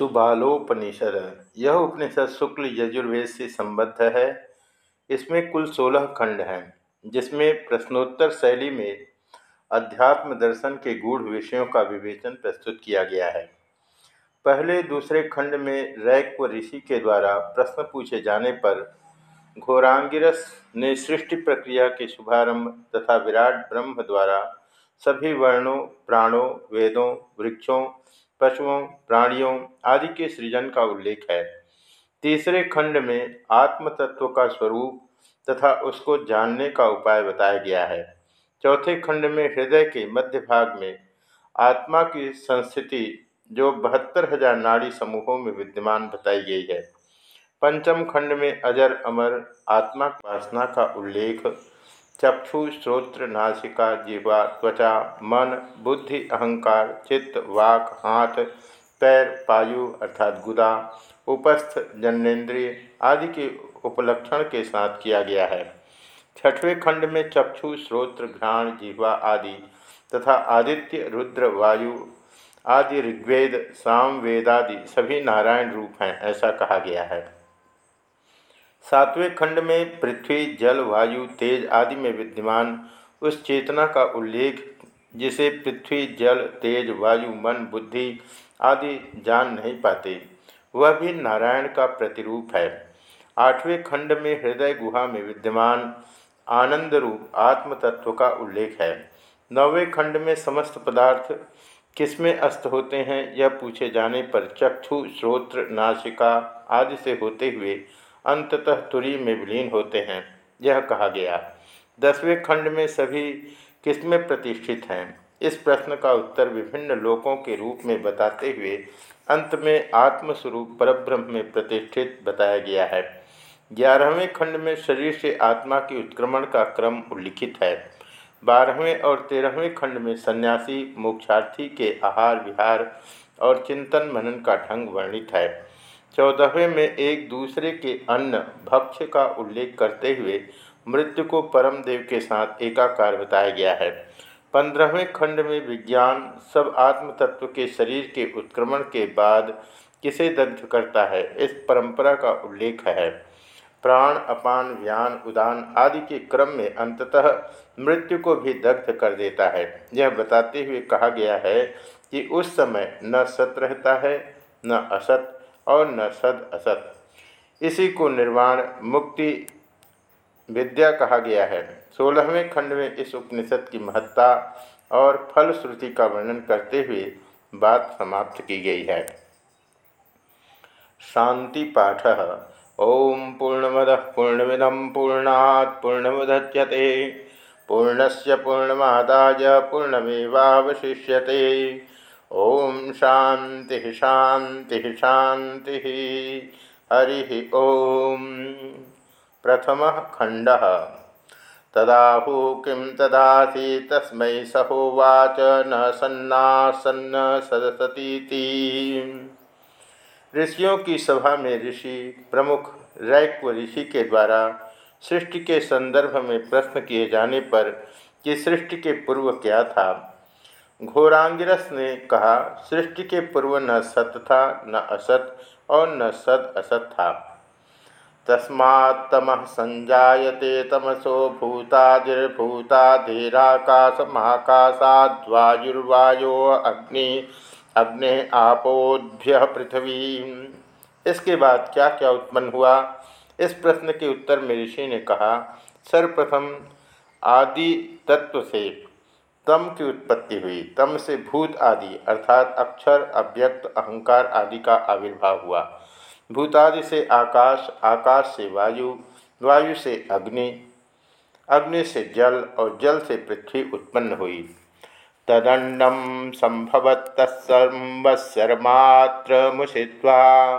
सुबालोपनिषद। यह उपनिषद शुक्ल यजुर्वेद से संबद्ध है। इसमें कुल सोलह खंड हैं, जिसमें प्रश्नोत्तर शैली में अध्यात्म दर्शन के गूढ़ विषयों का विवेचन प्रस्तुत किया गया है। पहले दूसरे खंड में रैक व ऋषि के द्वारा प्रश्न पूछे जाने पर घोरांगिरस ने सृष्टि प्रक्रिया के शुभारंभ तथा विराट ब्रह्म द्वारा सभी वर्णों, प्राणों, वेदों, वृक्षों पशुओं, प्राणियों आदि के सृजन का उल्लेख है। तीसरे खंड में आत्म तत्व का स्वरूप तथा उसको जानने का उपाय बताया गया है। चौथे खंड में हृदय के मध्य भाग में आत्मा की संस्थिति जो बहत्तर हज़ार नाड़ी समूहों में विद्यमान बताई गई है। पंचम खंड में अजर, अमर, आत्मा उपासना का उल्लेख चक्षु, श्रोत्र, नासिका जीवा त्वचा, मन, बुद्धि, अहंकार, चित्त, वाक, हाथ, पैर, पायु अर्थात गुदा, उपस्थ, जन्नेन्द्रिय आदि के उपलक्षण के साथ किया गया है। छठवें खंड में चक्षु, श्रोत्र, घ्राण जीवा आदि तथा आदित्य, रुद्र, वायु आदि ऋग्वेद, सामवेदादि सभी नारायण रूप हैं, ऐसा कहा गया है। सातवें खंड में पृथ्वी, जल, वायु, तेज आदि में विद्यमान उस चेतना का उल्लेख, जिसे पृथ्वी, जल, तेज, वायु, मन, बुद्धि आदि जान नहीं पाते, वह भी नारायण का प्रतिरूप है। आठवें खंड में हृदय गुहा में विद्यमान आनंद रूप आत्म तत्व का उल्लेख है। नौवें खंड में समस्त पदार्थ किसमें अस्त होते हैं, यह पूछे जाने पर चक्षु, श्रोत्र, नासिका आदि से होते हुए अंततः तुरी में विलीन होते हैं। यह कहा गया। दसवें खंड में सभी किस्में प्रतिष्ठित हैं? इस प्रश्न का उत्तर विभिन्न लोकों के रूप में बताते हुए अंत में आत्मस्वरूप परब्रह्म में प्रतिष्ठित बताया गया है। ग्यारहवें खंड में शरीर से आत्मा के उत्क्रमण का क्रम उल्लिखित है। बारहवें और तेरहवें खंड में सन्यासी, मोक्षार्थी के आहार विहार और चिंतन मनन का ढंग वर्णित है। चौदहवें में एक दूसरे के अन्न भक्ष्य का उल्लेख करते हुए मृत्यु को परम देव के साथ एकाकार बताया गया है। पंद्रहवें खंड में विज्ञान सब आत्म तत्व के शरीर के उत्क्रमण के बाद किसे दग्ध करता है, इस परंपरा का उल्लेख है। प्राण, अपान, व्यान, उदान आदि के क्रम में अंततः मृत्यु को भी दग्ध कर देता है। यह बताते हुए कहा गया है कि उस समय न सत रहता है, न असत और न सद असत। इसी को निर्वाण मुक्ति विद्या कहा गया है। सोलहवें खंड में इस उपनिषद की महत्ता और फलश्रुति का वर्णन करते हुए बात समाप्त की गई है। शांति पाठ, ओम पूर्णमद पूर्णमिदम पूर्णात् पूर्णमुदच्यते पूर्णस्य पूर्णमादाय पूर्णमेवावशिष्यते। ओम शांति शांति शांति हरि ओम। प्रथम खंड तदाहु किं तदासी तस्म सहोवाच न सन्नासन्न सदसती ऋषियों की सभा में ऋषि प्रमुख रैक्व ऋषि के द्वारा सृष्टि के संदर्भ में प्रश्न किए जाने पर कि सृष्टि के पूर्व क्या था? घोरांगिरस ने कहा, सृष्टि के पूर्व न सत था, न असत और न सद असत था। तस्मात्म संजायते तमसो भूतादिर्भूताधीराकाश महाकाशाद्वायुर्वायो अग्नि अग्नि आपोभ्य पृथ्वी। इसके बाद क्या क्या उत्पन्न हुआ? इस प्रश्न के उत्तर में ऋषि ने कहा, सर्वप्रथम आदि तत्व से तम की उत्पत्ति हुई। तम से भूत आदि, अर्थात अक्षर, अव्यक्त, अहंकार आदि का आविर्भाव हुआ। भूतादि से आकाश आकाश से वायु वायु से अग्नि अग्नि से जल और जल से पृथ्वी उत्पन्न हुई। तदंडम संभवत तत्सर्वत्सर्मात्र मुषित्वा।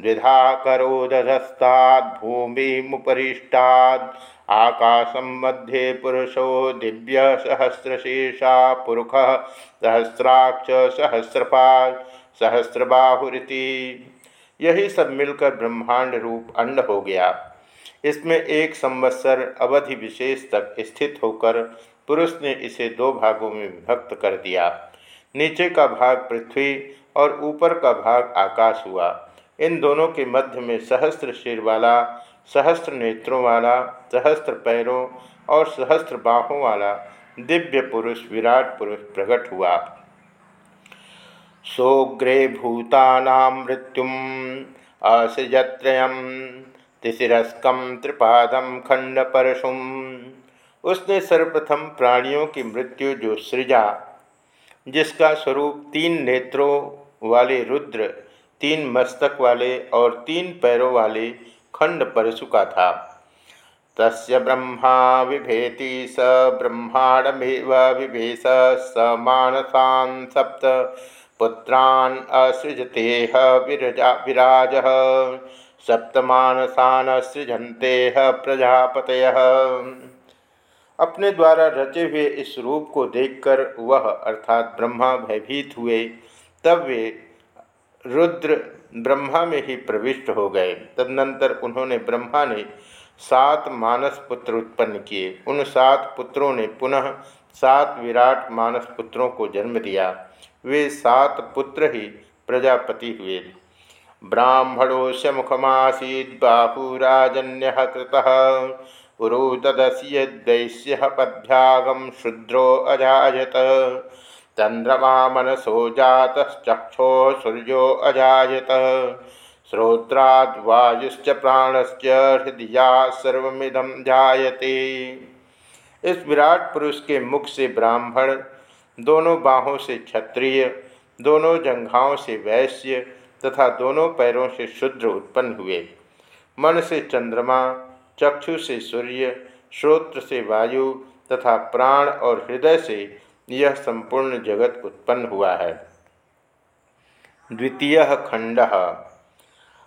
द्विधा करोदधस्तात् भूमि मुपरिष्टात् आकाशम मध्ये पुरुषो दिव्य सहस्रशीर्षा पुरुष सहस्राक्ष, सहस्रपाल, सहस्रबाहुरीति। यही सब मिलकर ब्रह्मांड रूप अंड हो गया। इसमें एक संवत्सर अवधि विशेष तक स्थित होकर पुरुष ने इसे दो भागों में विभक्त कर दिया। नीचे का भाग पृथ्वी और ऊपर का भाग आकाश हुआ। इन दोनों के मध्य में सहस्त्र शिर वाला, सहस्त्र नेत्रों वाला, सहस्त्र पैरों और सहस्त्र बाहों वाला दिव्य पुरुष, विराट पुरुष प्रकट हुआ। सोग्रे भूता मृत्युम असृजत्रयम तिशिस्कम त्रिपादम खंड परशुम उसने सर्वप्रथम प्राणियों की मृत्यु जो सृजा, जिसका स्वरूप तीन नेत्रों वाले रुद्र तीन मस्तक वाले और तीन पैरों वाले खंड परशु का था। तस् ब्रह्मा विभेति स ब्रह्मांडमेव विभेश स मानसान सप्त पुत्रान् असृजते विरजा विराज। सप्तमानसान सृजंते प्रजापत अपने द्वारा रचे हुए इस रूप को देखकर वह अर्थात ब्रह्मा भयभीत हुए। तब वे रुद्र ब्रह्मा में ही प्रविष्ट हो गए। तदनंतर उन्होंने ब्रह्मा ने सात मानस पुत्र उत्पन्न किए। उन सात पुत्रों ने पुनः सात विराट मानस पुत्रों को जन्म दिया। वे सात पुत्र ही प्रजापति हुए। ब्राह्मणोश मुखमासीद बाहुराजन्य कृत। उरु तदस्य दैश्य पद्भ्यागम शुद्रो अजात चंद्रमा मनसो जातश्चक्षो सूर्यो अजात श्रोत्राद वायुश्च प्राणश्च हृदया सर्विदम जायते। इस विराट पुरुष के मुख से ब्राह्मण, दोनों बाहों से क्षत्रिय, दोनों जंघाओं से वैश्य तथा दोनों पैरों से शुद्र उत्पन्न हुए। मन से चंद्रमा, चक्षु से सूर्य, श्रोत्र से वायु तथा प्राण और हृदय से यह संपूर्ण जगत उत्पन्न हुआ है। द्वितीय खंड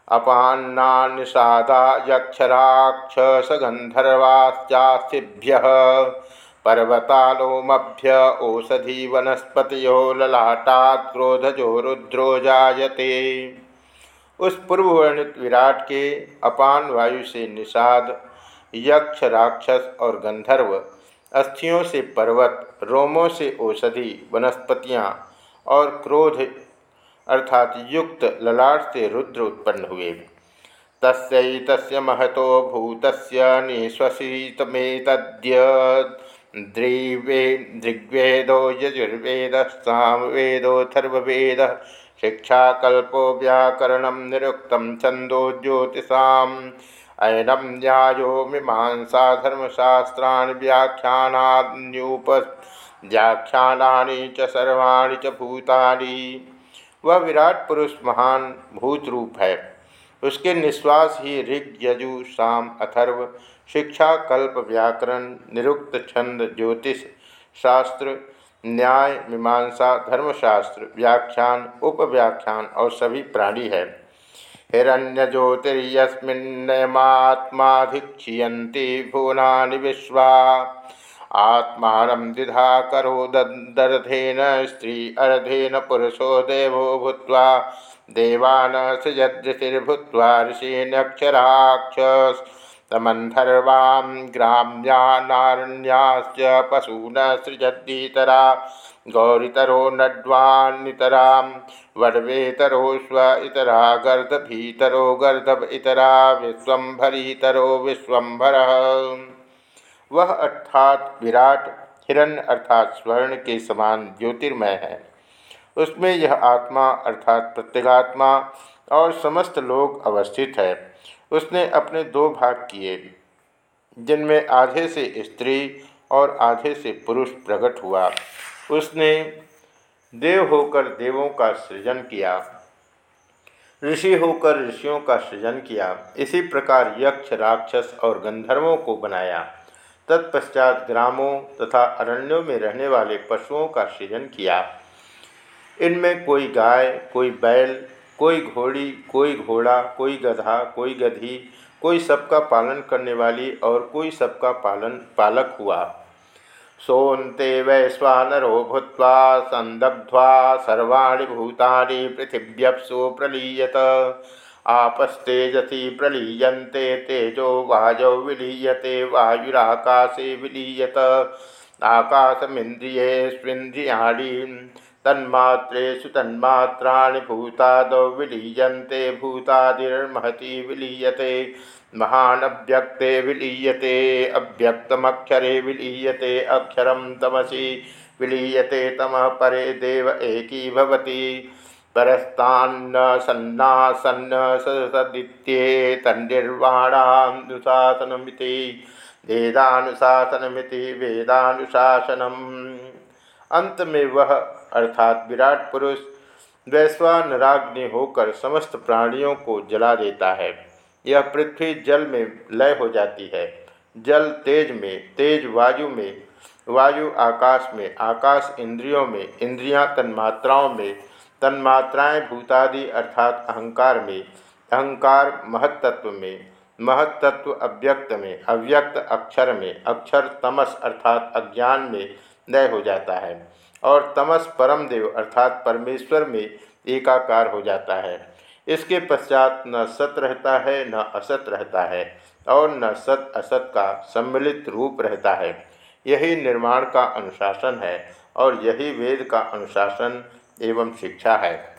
अपान्ना निषादा यक्षराक्षसगंधर्वास्यास्तिभ्य पर्वतालोमभ्य ओषधि वनस्पतियो ललाटात क्रोधजो रुद्रो जायते उस पूर्ववर्णित विराट के अपान वायु से निषाद यक्ष राक्षस और गंधर्व अस्थियों से पर्वत, रोमों से औषधि, वनस्पतियाँ और क्रोध, अर्थात युक्त ललाट से रुद्र उत्पन्न हुए। तस्य महतो भूत निश्वसितमेतद्य। द्रिवे ऋग्वेदो यजुर्वेद सामवेदोथर्वेद शिक्षाकल्पो व्याकरण निरुक्त छंदो ज्योतिषा अयनम न्यायो मीमांसा धर्मशास्त्रा व्याख्यानान्युप व्याख्यानानि च सर्वाणि च भूतानि। वह विराट पुरुष महान भूत रूप है। उसके निश्वास ही ऋग, यजु साम अथर्व, शिक्षा, कल्प, व्याकरण, निरुक्त, छंद, ज्योतिष, शास्त्र, न्याय, मीमांसा, धर्मशास्त्र, व्याख्यान, उपव्याख्यान और सभी प्राणी है। हिरण्य ज्योतिर्यस्मिन्नयमात्माधिक्षियन्ति भुवना विश्वा। आत्मा दिधा करो दर्धेन स्त्री अर्धेन पुरुषो देवो भूत देवान सृजदृशिर्भूत्वा ऋषीण्यक्षराक्ष समन्धर्वां ग्राम्यानारण्याश्च पशून सृजतीतरा गौरीतरो नड्वान्नितरां वडवेतरो स्व इतरा गर्दभीतरो गर्दभ इतरा विश्वम्भरीतरो विश्वम्भरः। वह अर्थात विराट हिरण्य अर्थात स्वर्ण के समान ज्योतिर्मय है। उसमें यह आत्मा अर्थात प्रत्यगात्मा और समस्त लोग अवस्थित है। उसने अपने दो भाग किए, जिनमें आधे से स्त्री और आधे से पुरुष प्रकट हुआ। उसने देव होकर देवों का सृजन किया, ऋषि होकर ऋषियों का सृजन किया, इसी प्रकार यक्ष, राक्षस और गंधर्वों को बनाया। तत्पश्चात ग्रामों तथा अरण्यों में रहने वाले पशुओं का सृजन किया। इनमें कोई गाय, कोई बैल, कोई घोड़ी, कोई घोड़ा, कोई गधा, कोई गधी, कोई सबका पालन करने वाली और कोई सबका पालन, पालक हुआ। सोन्ते वैश्वानरो भूत संदग्ध्वा सर्वाणी भूतानि पृथिव्यप्सु प्रलीयत। आपस्तेजसी प्रलीयते तेजो वाजौ विलीयते वायुराकाशे विलीयत। आकाशमिंद्रियेष्विंद्रियाणी तन्मात्रेषु तन्मात्राणि भूतादौ विलीयन्ते, भूतादिर्महति विलीयते महानव्यक्ते विलीयते अव्यक्तमक्षरे विलीयते, अक्षरं तमसि विलीयते, तमः परे देव एकी भवति। परस्तान्न सन्नासन्न सदित्ये तन्निर्वाणानुशासनमिति, वेदानुशासनमिति, वेदानुशासनम्। अंत में वह अर्थात विराट पुरुष वैश्वानराग्नि होकर समस्त प्राणियों को जला देता है। यह पृथ्वी जल में लय हो जाती है। जल तेज में, तेज वायु में, वायु आकाश में, आकाश इंद्रियों में, इंद्रियाँ तन्मात्राओं में, तन्मात्राएँ भूतादि अर्थात अहंकार में, अहंकार महत्त्व में महत्त्व अव्यक्त में, अव्यक्त अक्षर में, अक्षर तमस अर्थात अज्ञान में लय हो जाता है। और तमस परम देव अर्थात परमेश्वर में एकाकार हो जाता है। इसके पश्चात न सत रहता है, न असत रहता है और न सत असत का सम्मिलित रूप रहता है। यही निर्माण का अनुशासन है और यही वेद का अनुशासन एवं शिक्षा है।